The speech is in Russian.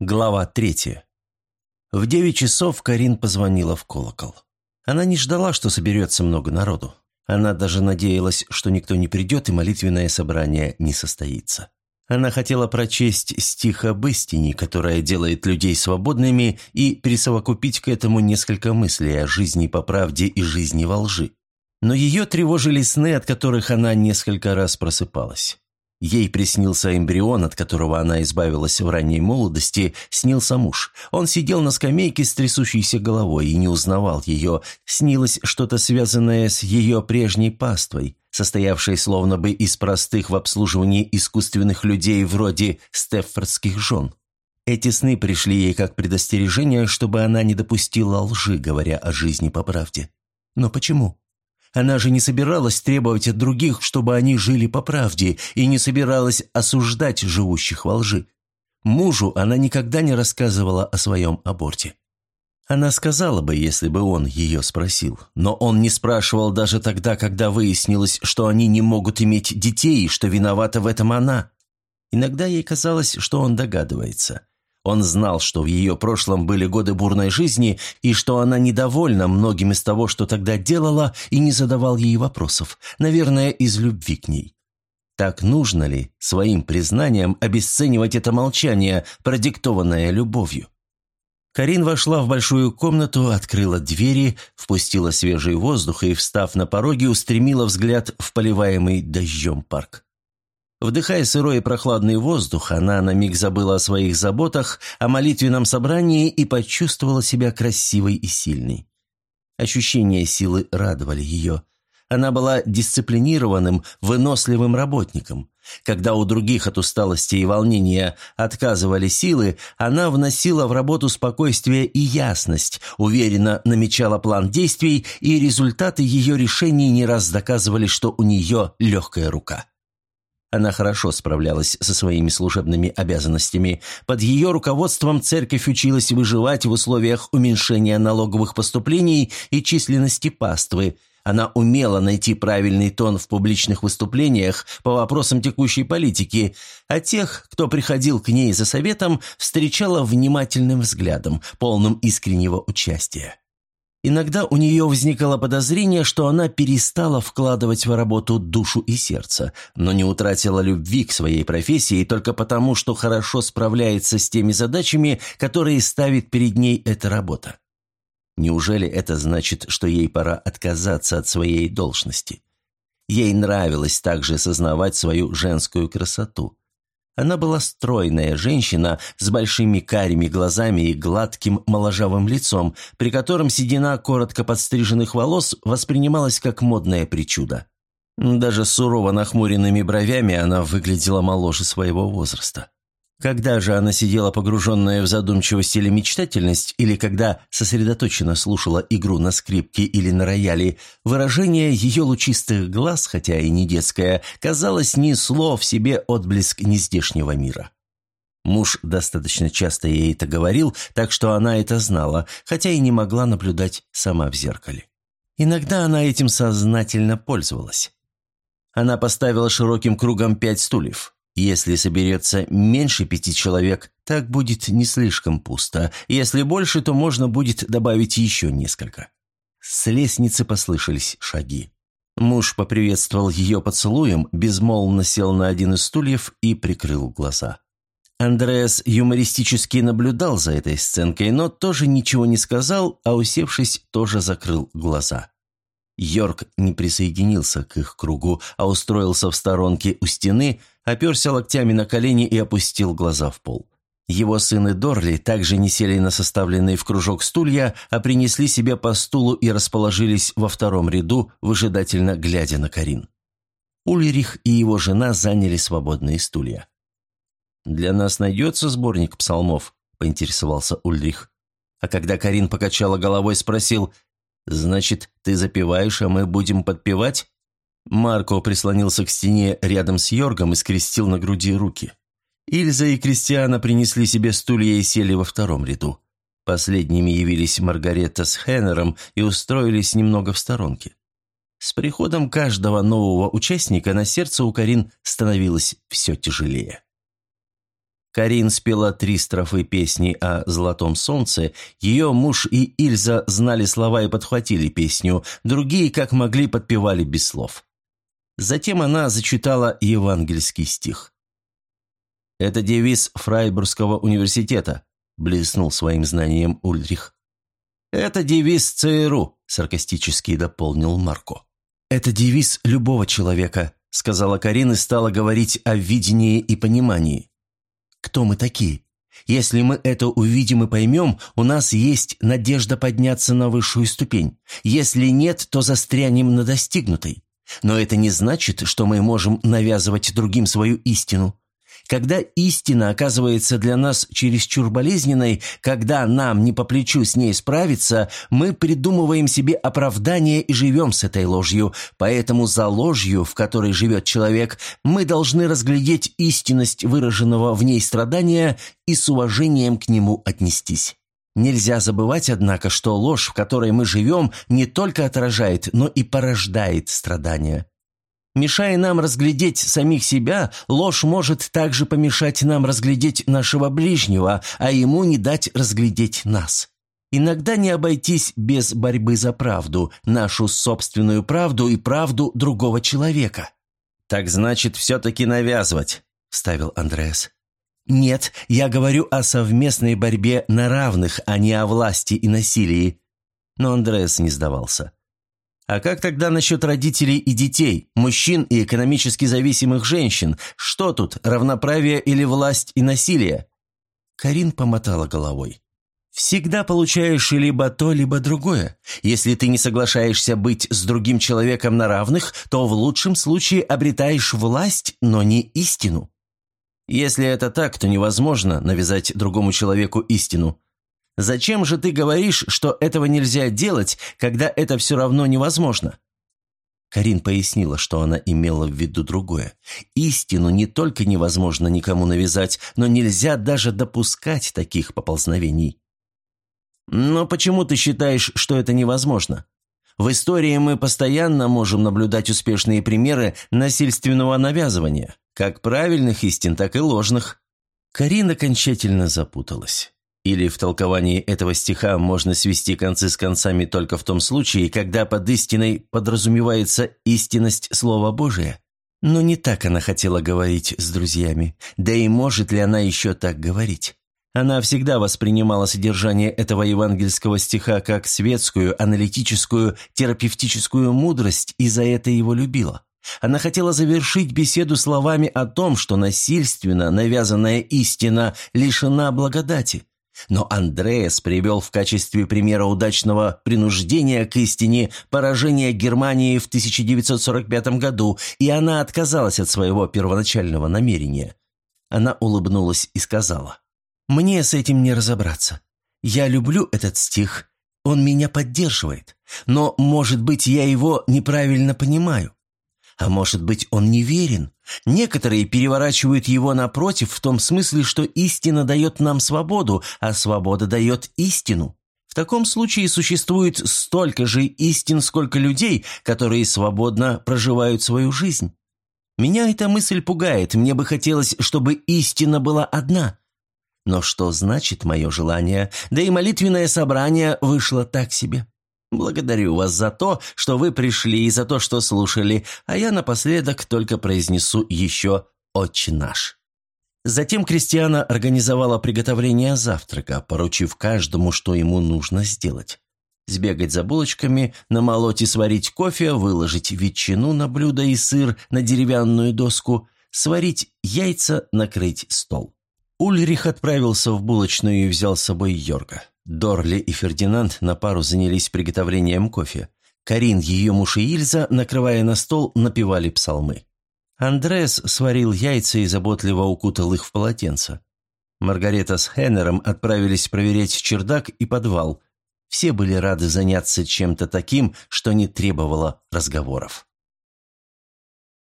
Глава третья. В девять часов Карин позвонила в колокол. Она не ждала, что соберется много народу. Она даже надеялась, что никто не придет и молитвенное собрание не состоится. Она хотела прочесть стих об истине, которая делает людей свободными, и присовокупить к этому несколько мыслей о жизни по правде и жизни во лжи. Но ее тревожили сны, от которых она несколько раз просыпалась. Ей приснился эмбрион, от которого она избавилась в ранней молодости, снился муж. Он сидел на скамейке с трясущейся головой и не узнавал ее. Снилось что-то связанное с ее прежней паствой, состоявшей словно бы из простых в обслуживании искусственных людей вроде стеффордских жен. Эти сны пришли ей как предостережение, чтобы она не допустила лжи, говоря о жизни по правде. Но почему? Она же не собиралась требовать от других, чтобы они жили по правде, и не собиралась осуждать живущих во лжи. Мужу она никогда не рассказывала о своем аборте. Она сказала бы, если бы он ее спросил, но он не спрашивал даже тогда, когда выяснилось, что они не могут иметь детей что виновата в этом она. Иногда ей казалось, что он догадывается. Он знал, что в ее прошлом были годы бурной жизни и что она недовольна многим из того, что тогда делала, и не задавал ей вопросов, наверное, из любви к ней. Так нужно ли своим признанием обесценивать это молчание, продиктованное любовью? Карин вошла в большую комнату, открыла двери, впустила свежий воздух и, встав на пороге, устремила взгляд в поливаемый дождем парк. Вдыхая сырой и прохладный воздух, она на миг забыла о своих заботах, о молитвенном собрании и почувствовала себя красивой и сильной. Ощущения силы радовали ее. Она была дисциплинированным, выносливым работником. Когда у других от усталости и волнения отказывали силы, она вносила в работу спокойствие и ясность, уверенно намечала план действий, и результаты ее решений не раз доказывали, что у нее легкая рука. Она хорошо справлялась со своими служебными обязанностями. Под ее руководством церковь училась выживать в условиях уменьшения налоговых поступлений и численности паствы. Она умела найти правильный тон в публичных выступлениях по вопросам текущей политики, а тех, кто приходил к ней за советом, встречала внимательным взглядом, полным искреннего участия. Иногда у нее возникало подозрение, что она перестала вкладывать в работу душу и сердце, но не утратила любви к своей профессии только потому, что хорошо справляется с теми задачами, которые ставит перед ней эта работа. Неужели это значит, что ей пора отказаться от своей должности? Ей нравилось также сознавать свою женскую красоту. Она была стройная женщина с большими карими глазами и гладким моложавым лицом, при котором седина коротко подстриженных волос воспринималась как модное причуда. Даже сурово нахмуренными бровями она выглядела моложе своего возраста. Когда же она сидела погруженная в задумчивость или мечтательность, или когда сосредоточенно слушала игру на скрипке или на рояле, выражение ее лучистых глаз, хотя и не детское, казалось, несло в себе отблеск нездешнего мира. Муж достаточно часто ей это говорил, так что она это знала, хотя и не могла наблюдать сама в зеркале. Иногда она этим сознательно пользовалась. Она поставила широким кругом пять стульев. Если соберется меньше пяти человек, так будет не слишком пусто. Если больше, то можно будет добавить еще несколько. С лестницы послышались шаги. Муж поприветствовал ее поцелуем, безмолвно сел на один из стульев и прикрыл глаза. Андреас юмористически наблюдал за этой сценкой, но тоже ничего не сказал, а усевшись, тоже закрыл глаза. Йорк не присоединился к их кругу, а устроился в сторонке у стены, оперся локтями на колени и опустил глаза в пол. Его сын и Дорли также не сели на составленные в кружок стулья, а принесли себе по стулу и расположились во втором ряду, выжидательно глядя на Карин. Ульрих и его жена заняли свободные стулья. «Для нас найдется сборник псалмов?» – поинтересовался Ульрих. А когда Карин покачала головой, спросил – «Значит, ты запиваешь, а мы будем подпевать?» Марко прислонился к стене рядом с Йоргом и скрестил на груди руки. Ильза и Кристиана принесли себе стулья и сели во втором ряду. Последними явились Маргарета с Хеннером и устроились немного в сторонке. С приходом каждого нового участника на сердце у Карин становилось все тяжелее. Карин спела три строфы песни о «Золотом солнце», ее муж и Ильза знали слова и подхватили песню, другие, как могли, подпевали без слов. Затем она зачитала евангельский стих. «Это девиз Фрайбургского университета», – блеснул своим знанием Ульрих. «Это девиз ЦРУ», – саркастически дополнил Марко. «Это девиз любого человека», – сказала Карин и стала говорить о видении и понимании кто мы такие. Если мы это увидим и поймем, у нас есть надежда подняться на высшую ступень. Если нет, то застрянем на достигнутой. Но это не значит, что мы можем навязывать другим свою истину. Когда истина оказывается для нас чересчур болезненной, когда нам не по плечу с ней справиться, мы придумываем себе оправдание и живем с этой ложью. Поэтому за ложью, в которой живет человек, мы должны разглядеть истинность выраженного в ней страдания и с уважением к нему отнестись. Нельзя забывать, однако, что ложь, в которой мы живем, не только отражает, но и порождает страдания. Мешая нам разглядеть самих себя, ложь может также помешать нам разглядеть нашего ближнего, а ему не дать разглядеть нас. Иногда не обойтись без борьбы за правду, нашу собственную правду и правду другого человека. «Так значит, все-таки навязывать», – вставил Андреас. «Нет, я говорю о совместной борьбе на равных, а не о власти и насилии». Но Андреас не сдавался. А как тогда насчет родителей и детей, мужчин и экономически зависимых женщин? Что тут, равноправие или власть и насилие?» Карин помотала головой. «Всегда получаешь либо то, либо другое. Если ты не соглашаешься быть с другим человеком на равных, то в лучшем случае обретаешь власть, но не истину. Если это так, то невозможно навязать другому человеку истину. Зачем же ты говоришь, что этого нельзя делать, когда это все равно невозможно?» Карин пояснила, что она имела в виду другое. Истину не только невозможно никому навязать, но нельзя даже допускать таких поползновений. «Но почему ты считаешь, что это невозможно? В истории мы постоянно можем наблюдать успешные примеры насильственного навязывания, как правильных истин, так и ложных». Карин окончательно запуталась. Или в толковании этого стиха можно свести концы с концами только в том случае, когда под истиной подразумевается истинность Слова Божия. Но не так она хотела говорить с друзьями. Да и может ли она еще так говорить? Она всегда воспринимала содержание этого евангельского стиха как светскую, аналитическую, терапевтическую мудрость и за это его любила. Она хотела завершить беседу словами о том, что насильственно навязанная истина лишена благодати – но Андреас привел в качестве примера удачного принуждения к истине поражение Германии в 1945 году, и она отказалась от своего первоначального намерения. Она улыбнулась и сказала, «Мне с этим не разобраться. Я люблю этот стих, он меня поддерживает, но, может быть, я его неправильно понимаю. А может быть, он неверен? Некоторые переворачивают его напротив в том смысле, что истина дает нам свободу, а свобода дает истину. В таком случае существует столько же истин, сколько людей, которые свободно проживают свою жизнь. Меня эта мысль пугает, мне бы хотелось, чтобы истина была одна. Но что значит мое желание? Да и молитвенное собрание вышло так себе. Благодарю вас за то, что вы пришли и за то, что слушали, а я напоследок только произнесу еще «Отче наш». Затем Кристиана организовала приготовление завтрака, поручив каждому, что ему нужно сделать. Сбегать за булочками, намолоть и сварить кофе, выложить ветчину на блюдо и сыр на деревянную доску, сварить яйца, накрыть стол. Ульрих отправился в булочную и взял с собой Йорга. Дорли и Фердинанд на пару занялись приготовлением кофе. Карин, ее муж и Ильза, накрывая на стол, напевали псалмы. Андрес сварил яйца и заботливо укутал их в полотенце. Маргарета с Хеннером отправились проверять чердак и подвал. Все были рады заняться чем-то таким, что не требовало разговоров.